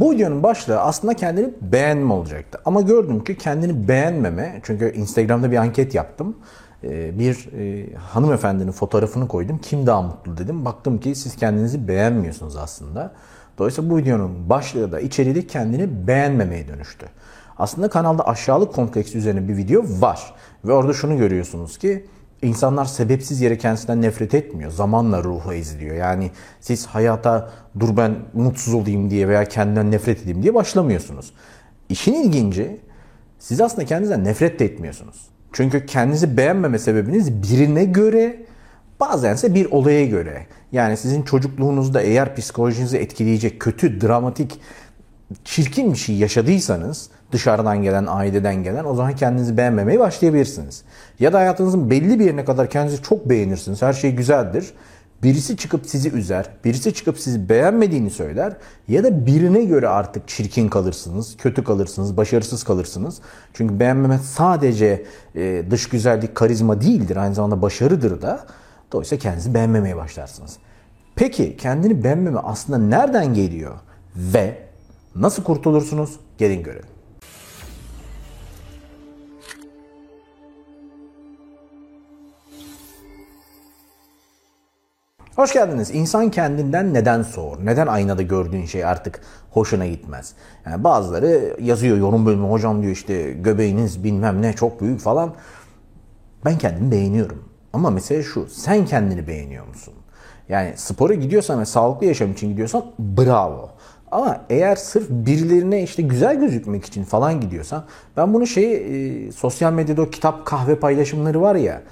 Bu videonun başlığı aslında kendini beğenme olacaktı. Ama gördüm ki kendini beğenmeme, çünkü Instagram'da bir anket yaptım. Ee, Bir e, hanımefendinin fotoğrafını koydum. Kim daha mutlu dedim. Baktım ki siz kendinizi beğenmiyorsunuz aslında. Dolayısıyla bu videonun başlığı da içeriği kendini beğenmemeye dönüştü. Aslında kanalda aşağılık kompleksi üzerine bir video var. Ve orada şunu görüyorsunuz ki insanlar sebepsiz yere kendisinden nefret etmiyor. Zamanla ruhu eziliyor. Yani siz hayata dur ben mutsuz olayım diye veya kendinden nefret edeyim diye başlamıyorsunuz. İşin ilginci siz aslında kendinizden nefret de etmiyorsunuz. Çünkü kendinizi beğenmeme sebebiniz birine göre bazense bir olaya göre. Yani sizin çocukluğunuzda eğer psikolojinizi etkileyecek kötü, dramatik, çirkin bir şey yaşadıysanız dışarıdan gelen, aileden gelen o zaman kendinizi beğenmemeye başlayabilirsiniz. Ya da hayatınızın belli bir yerine kadar kendinizi çok beğenirsiniz. Her şey güzeldir. Birisi çıkıp sizi üzer, birisi çıkıp sizi beğenmediğini söyler ya da birine göre artık çirkin kalırsınız, kötü kalırsınız, başarısız kalırsınız. Çünkü beğenmeme sadece e, dış güzellik, karizma değildir, aynı zamanda başarıdır da. Dolayısıyla kendinizi beğenmemeye başlarsınız. Peki kendini beğenmeme aslında nereden geliyor ve nasıl kurtulursunuz? Gelin görelim. Hoş geldiniz. İnsan kendinden neden soğur? Neden aynada gördüğün şey artık hoşuna gitmez? Yani bazıları yazıyor yorum bölümü hocam diyor işte göbeğiniz bilmem ne çok büyük falan. Ben kendimi beğeniyorum. Ama mesele şu sen kendini beğeniyor musun? Yani spora gidiyorsan ve sağlıklı yaşam için gidiyorsan bravo. Ama eğer sırf birilerine işte güzel gözükmek için falan gidiyorsan ben bunu şey e, sosyal medyada o kitap kahve paylaşımları var ya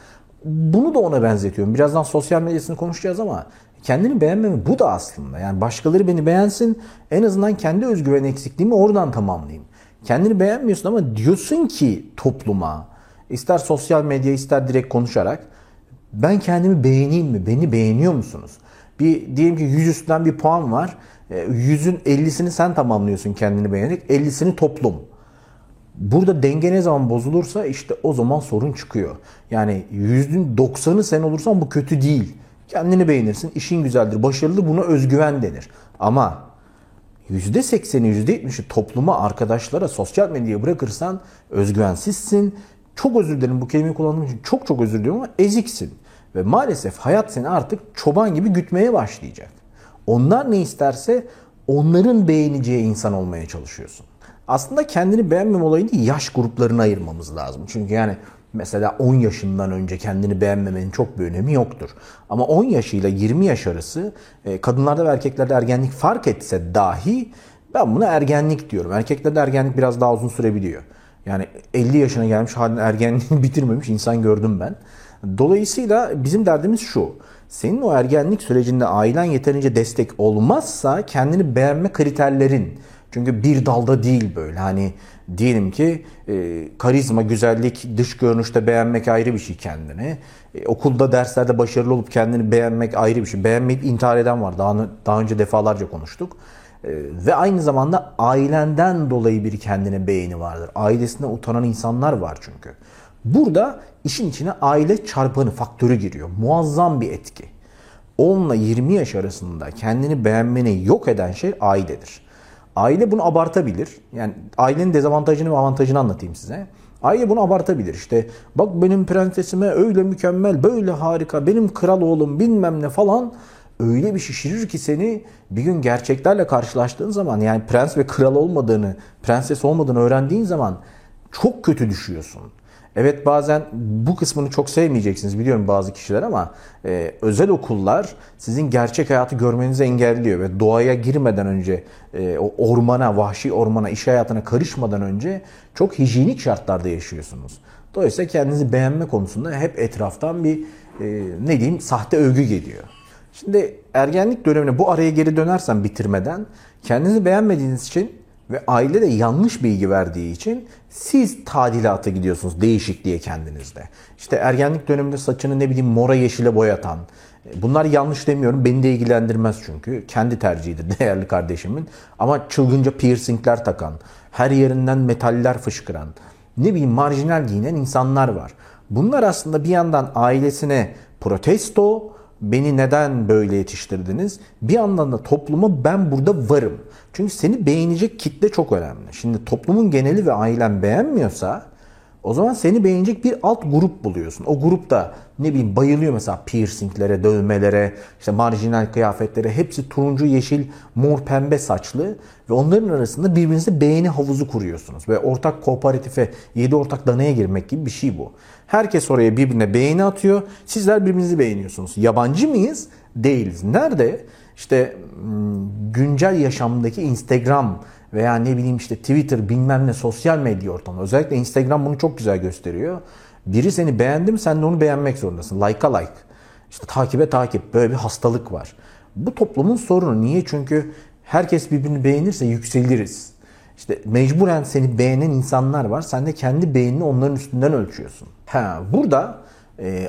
bunu da ona benzetiyorum. Birazdan sosyal medyasını konuşacağız ama kendini beğenmemi bu da aslında. Yani başkaları beni beğensin en azından kendi özgüven eksikliğimi oradan tamamlayayım. Kendini beğenmiyorsun ama diyorsun ki topluma ister sosyal medya ister direkt konuşarak ben kendimi beğeneyim mi? Beni beğeniyor musunuz? Bir diyelim ki 100 üstten bir puan var. 100'ün e, 50'sini sen tamamlıyorsun kendini beğenerek. 50'sini toplum. Burada denge ne zaman bozulursa işte o zaman sorun çıkıyor. Yani yüzün 90'ı sen olursan bu kötü değil. Kendini beğenirsin, işin güzeldir, başarılı buna özgüven denir. Ama %80'i %70'i topluma, arkadaşlara, sosyal medyaya bırakırsan özgüvensizsin. Çok özür dilerim bu kelimeyi kullandığım için çok çok özür diliyorum ama eziksin. Ve maalesef hayat seni artık çoban gibi gütmeye başlayacak. Onlar ne isterse onların beğeneceği insan olmaya çalışıyorsun. Aslında kendini beğenmeme olayını yaş gruplarına ayırmamız lazım. Çünkü yani mesela 10 yaşından önce kendini beğenmemenin çok bir önemi yoktur. Ama 10 yaşıyla 20 yaş arası e, kadınlarda ve erkeklerde ergenlik fark etse dahi ben buna ergenlik diyorum. Erkeklerde ergenlik biraz daha uzun sürebiliyor. Yani 50 yaşına gelmiş halin ergenliğini bitirmemiş insan gördüm ben. Dolayısıyla bizim derdimiz şu. Senin o ergenlik sürecinde ailen yeterince destek olmazsa kendini beğenme kriterlerin çünkü bir dalda değil böyle. Hani diyelim ki e, karizma, güzellik, dış görünüşte beğenmek ayrı bir şey kendini. E, okulda derslerde başarılı olup kendini beğenmek ayrı bir şey. Beğenmeyip intihar eden var. Daha, daha önce defalarca konuştuk. E, ve aynı zamanda ailenden dolayı bir kendine beğeni vardır. Ailesine utanan insanlar var çünkü. Burada işin içine aile çarpanı, faktörü giriyor. Muazzam bir etki. 10 ile 20 yaş arasında kendini beğenmeni yok eden şey ailedir. Aile bunu abartabilir. Yani ailenin dezavantajını ve avantajını anlatayım size. Aile bunu abartabilir. İşte bak benim prensesime öyle mükemmel, böyle harika, benim kral oğlum bilmem ne falan öyle bir şişirir ki seni bir gün gerçeklerle karşılaştığın zaman yani prens ve kral olmadığını, prenses olmadığını öğrendiğin zaman çok kötü düşüyorsun. Evet bazen bu kısmını çok sevmeyeceksiniz biliyorum bazı kişiler ama e, özel okullar sizin gerçek hayatı görmenizi engelliyor ve doğaya girmeden önce e, o ormana, vahşi ormana, iş hayatına karışmadan önce çok hijyenik şartlarda yaşıyorsunuz. Dolayısıyla kendinizi beğenme konusunda hep etraftan bir e, ne diyeyim sahte övgü geliyor. Şimdi ergenlik dönemine bu araya geri dönersen bitirmeden kendinizi beğenmediğiniz için ve aile de yanlış bilgi verdiği için siz tadilata gidiyorsunuz değişikliğe kendinizde. İşte ergenlik döneminde saçını ne bileyim mora yeşile boyatan. Bunlar yanlış demiyorum. Beni de ilgilendirmez çünkü. Kendi tercihidir değerli kardeşimin. Ama çılgınca piercingler takan, her yerinden metaller fışkıran, ne bileyim marjinal giyinen insanlar var. Bunlar aslında bir yandan ailesine protesto, Beni neden böyle yetiştirdiniz? Bir yandan da topluma ben burada varım. Çünkü seni beğenecek kitle çok önemli. Şimdi toplumun geneli ve ailen beğenmiyorsa o zaman seni beğenecek bir alt grup buluyorsun. O grup da ne bileyim bayılıyor mesela piercinglere, dövmelere, işte marjinal kıyafetlere. Hepsi turuncu, yeşil, mor, pembe saçlı. Ve onların arasında birbirinize beğeni havuzu kuruyorsunuz. Ve ortak kooperatife, yedi ortak danaya girmek gibi bir şey bu. Herkes oraya birbirine beğeni atıyor. Sizler birbirinizi beğeniyorsunuz. Yabancı mıyız? Değiliz. Nerede? İşte hmm, güncel yaşamdaki Instagram veya ne bileyim işte Twitter bilmem ne sosyal medya ortamı. Özellikle Instagram bunu çok güzel gösteriyor. Biri seni beğendi mi sen de onu beğenmek zorundasın. Like'a like. İşte takibe takip. Böyle bir hastalık var. Bu toplumun sorunu. Niye? Çünkü herkes birbirini beğenirse yükseliriz. İşte mecburen seni beğenen insanlar var. Sen de kendi beğenini onların üstünden ölçüyorsun. Ha, burada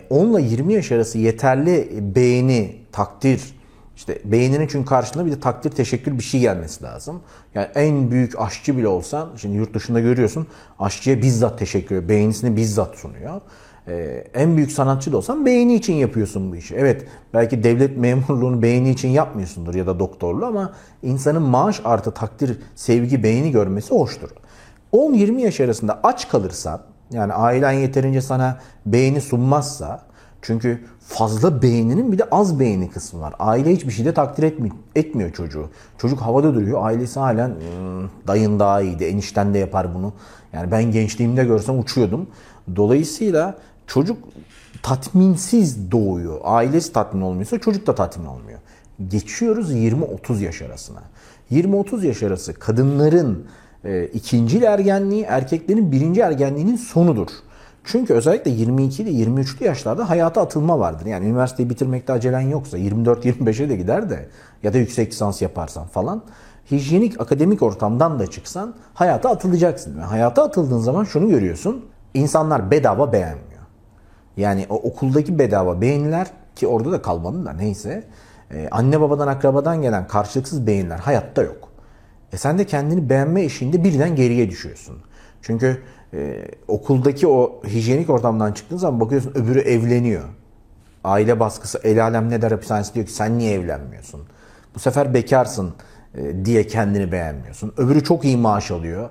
10 ile 20 yaş arası yeterli beğeni, takdir, işte beğeninin çünkü karşılığında bir de takdir teşekkür bir şey gelmesi lazım. Yani en büyük aşçı bile olsan, şimdi yurt dışında görüyorsun aşçıya bizzat teşekkür ediyor. Beğenisini bizzat sunuyor. Ee, en büyük sanatçı da olsan beğeni için yapıyorsun bu işi. Evet belki devlet memurluğunu beğeni için yapmıyorsundur ya da doktorluğu ama insanın maaş artı takdir, sevgi, beğeni görmesi hoştur. 10-20 yaş arasında aç kalırsan yani ailen yeterince sana beğeni sunmazsa çünkü fazla beğeninin bir de az beğeni kısmı var. Aile hiçbir şeyde takdir etmiyor, çocuğu. Çocuk havada duruyor. Ailesi halen hmm, dayın daha iyiydi. Enişten de yapar bunu. Yani ben gençliğimde görsem uçuyordum. Dolayısıyla çocuk tatminsiz doğuyor. Ailesi tatmin olmuyorsa çocuk da tatmin olmuyor. Geçiyoruz 20-30 yaş arasına. 20-30 yaş arası kadınların e, ikinci ergenliği, erkeklerin birinci ergenliğinin sonudur. Çünkü özellikle 22 ile 23'lü yaşlarda hayata atılma vardır. Yani üniversiteyi bitirmekte acelen yoksa 24-25'e de gider de ya da yüksek lisans yaparsan falan hijyenik akademik ortamdan da çıksan hayata atılacaksın. Ve hayata atıldığın zaman şunu görüyorsun. İnsanlar bedava beğenmiyor. Yani o okuldaki bedava beğeniler ki orada da kalmadı da neyse. Ee, anne babadan akrabadan gelen karşılıksız beğeniler hayatta yok. E sen de kendini beğenme işinde birden geriye düşüyorsun. Çünkü e, okuldaki o hijyenik ortamdan çıktığın zaman bakıyorsun öbürü evleniyor. Aile baskısı, el alem ne der hapishanesi diyor ki sen niye evlenmiyorsun? Bu sefer bekarsın e, diye kendini beğenmiyorsun. Öbürü çok iyi maaş alıyor.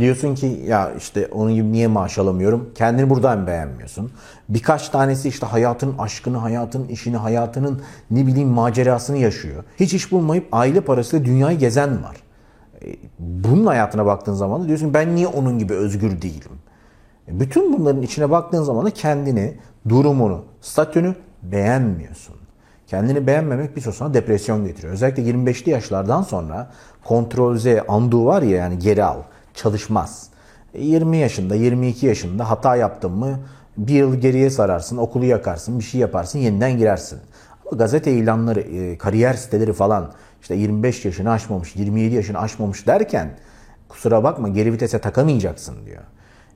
Diyorsun ki ya işte onun gibi niye maaş alamıyorum? Kendini buradan beğenmiyorsun. Birkaç tanesi işte hayatın aşkını, hayatın işini, hayatının ne bileyim macerasını yaşıyor. Hiç iş bulmayıp aile parasıyla dünyayı gezen var. E, bunun hayatına baktığın zaman da diyorsun ben niye onun gibi özgür değilim? E, bütün bunların içine baktığın zaman da kendini, durumunu, statünü beğenmiyorsun. Kendini beğenmemek bir sonra depresyon getiriyor. Özellikle 25'li yaşlardan sonra kontrol Z, undo var ya yani geri al, çalışmaz. 20 e, yaşında, 22 yaşında hata yaptın mı bir yıl geriye sararsın, okulu yakarsın, bir şey yaparsın, yeniden girersin. Ama gazete ilanları, kariyer siteleri falan işte 25 yaşını aşmamış, 27 yaşını aşmamış derken kusura bakma geri vitese takamayacaksın diyor.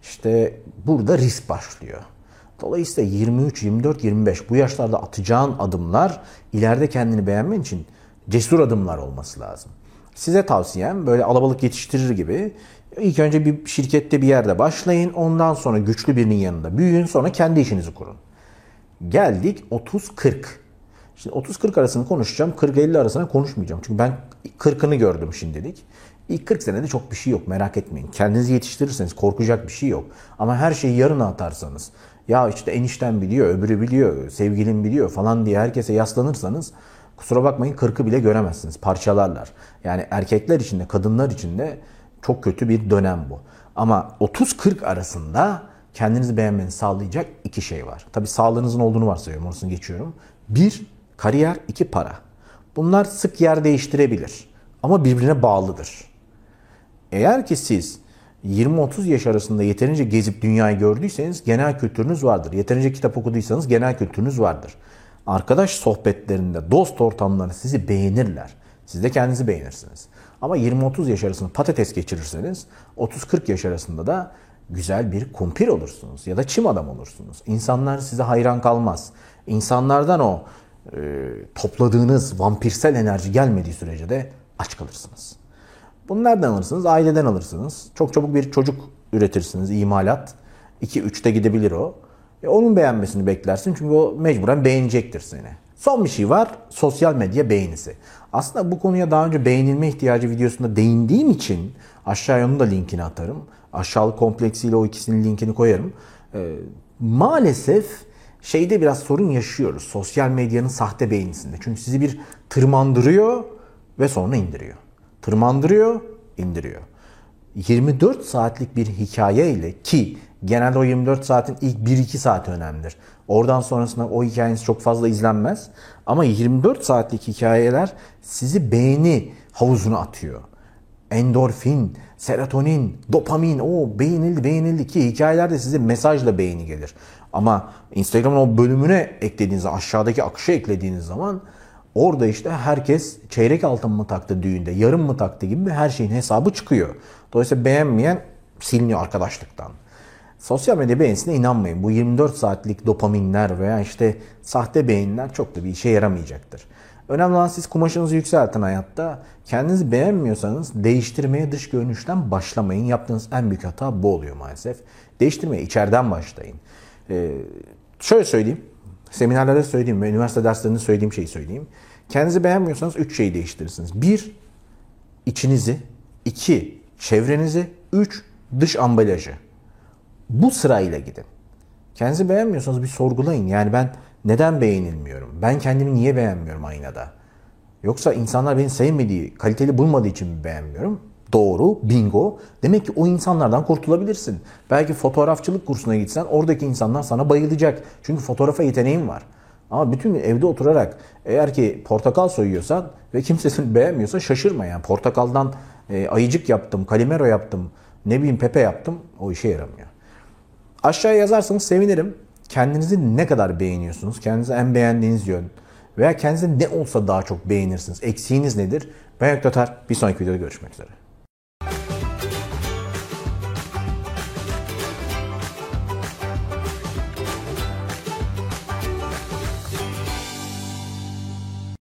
İşte burada risk başlıyor. Dolayısıyla 23, 24, 25 bu yaşlarda atacağın adımlar ileride kendini beğenmen için cesur adımlar olması lazım. Size tavsiyem böyle alabalık yetiştirir gibi ilk önce bir şirkette bir yerde başlayın. Ondan sonra güçlü birinin yanında büyüyün. Sonra kendi işinizi kurun. Geldik 30-40. Şimdi 30-40 arasını konuşacağım. 40-50 arasını konuşmayacağım. Çünkü ben 40'ını gördüm şimdilik. İlk 40 senede çok bir şey yok merak etmeyin. Kendinizi yetiştirirseniz korkacak bir şey yok. Ama her şeyi yarına atarsanız ya işte enişten biliyor, öbürü biliyor, sevgilim biliyor falan diye herkese yaslanırsanız kusura bakmayın 40'ı bile göremezsiniz. Parçalarlar. Yani erkekler için de kadınlar için de çok kötü bir dönem bu. Ama 30-40 arasında kendinizi beğenmenizi sağlayacak iki şey var. Tabi sağlığınızın olduğunu varsayıyorum. Orasını geçiyorum. Bir, Kariyer, iki para. Bunlar sık yer değiştirebilir ama birbirine bağlıdır. Eğer ki siz 20-30 yaş arasında yeterince gezip dünyayı gördüyseniz genel kültürünüz vardır. Yeterince kitap okuduysanız genel kültürünüz vardır. Arkadaş sohbetlerinde, dost ortamlarında sizi beğenirler. Siz de kendinizi beğenirsiniz. Ama 20-30 yaş arasında patates geçirirseniz 30-40 yaş arasında da güzel bir kumpir olursunuz ya da çim adam olursunuz. İnsanlar size hayran kalmaz. İnsanlardan o e, topladığınız vampirsel enerji gelmediği sürece de aç kalırsınız. Bunu nereden alırsınız? Aileden alırsınız. Çok çabuk bir çocuk üretirsiniz, imalat. 2-3'te gidebilir o. E onun beğenmesini beklersin çünkü o mecburen beğenecektir seni. Son bir şey var. Sosyal medya beğenisi. Aslında bu konuya daha önce beğenilme ihtiyacı videosunda değindiğim için aşağıya onun da linkini atarım. Aşağılık kompleksiyle o ikisinin linkini koyarım. Ee, maalesef şeyde biraz sorun yaşıyoruz. Sosyal medyanın sahte beğenisinde. Çünkü sizi bir tırmandırıyor ve sonra indiriyor. Tırmandırıyor, indiriyor. 24 saatlik bir hikaye ile ki genelde o 24 saatin ilk 1-2 saati önemlidir. Oradan sonrasında o hikayeniz çok fazla izlenmez. Ama 24 saatlik hikayeler sizi beğeni havuzuna atıyor. Endorfin, serotonin, dopamin, o beğenildi beğenildi ki hikayelerde size mesajla beğeni gelir. Ama Instagram'ın o bölümüne eklediğiniz aşağıdaki akışa eklediğiniz zaman orada işte herkes çeyrek altın mı taktı düğünde, yarım mı taktı gibi her şeyin hesabı çıkıyor. Dolayısıyla beğenmeyen siliniyor arkadaşlıktan. Sosyal medya beğenisine inanmayın. Bu 24 saatlik dopaminler veya işte sahte beğeniler çok da bir işe yaramayacaktır. Önemli olan siz kumaşınızı yükseltin hayatta. Kendinizi beğenmiyorsanız değiştirmeye dış görünüşten başlamayın. Yaptığınız en büyük hata bu oluyor maalesef. Değiştirmeye içeriden başlayın. Ee, şöyle söyleyeyim. Seminerlerde söylediğim ve üniversite derslerinde söylediğim şeyi söyleyeyim. Kendinizi beğenmiyorsanız 3 şeyi değiştirirsiniz. 1. içinizi. 2. Çevrenizi. 3. Dış ambalajı. Bu sırayla gidin. Kendinizi beğenmiyorsanız bir sorgulayın. Yani ben neden beğenilmiyorum? Ben kendimi niye beğenmiyorum aynada? Yoksa insanlar beni sevmediği, kaliteli bulmadığı için mi beğenmiyorum? Doğru, bingo. Demek ki o insanlardan kurtulabilirsin. Belki fotoğrafçılık kursuna gitsen oradaki insanlar sana bayılacak. Çünkü fotoğrafa yeteneğin var. Ama bütün gün evde oturarak eğer ki portakal soyuyorsan ve kimse seni beğenmiyorsa şaşırma yani. Portakaldan e, ayıcık yaptım, kalimero yaptım, ne bileyim pepe yaptım o işe yaramıyor. Aşağıya yazarsanız sevinirim. Kendinizi ne kadar beğeniyorsunuz? Kendinizi en beğendiğiniz yön veya kendinizi ne olsa daha çok beğenirsiniz? Eksiğiniz nedir? Ben Yok Bir sonraki videoda görüşmek üzere.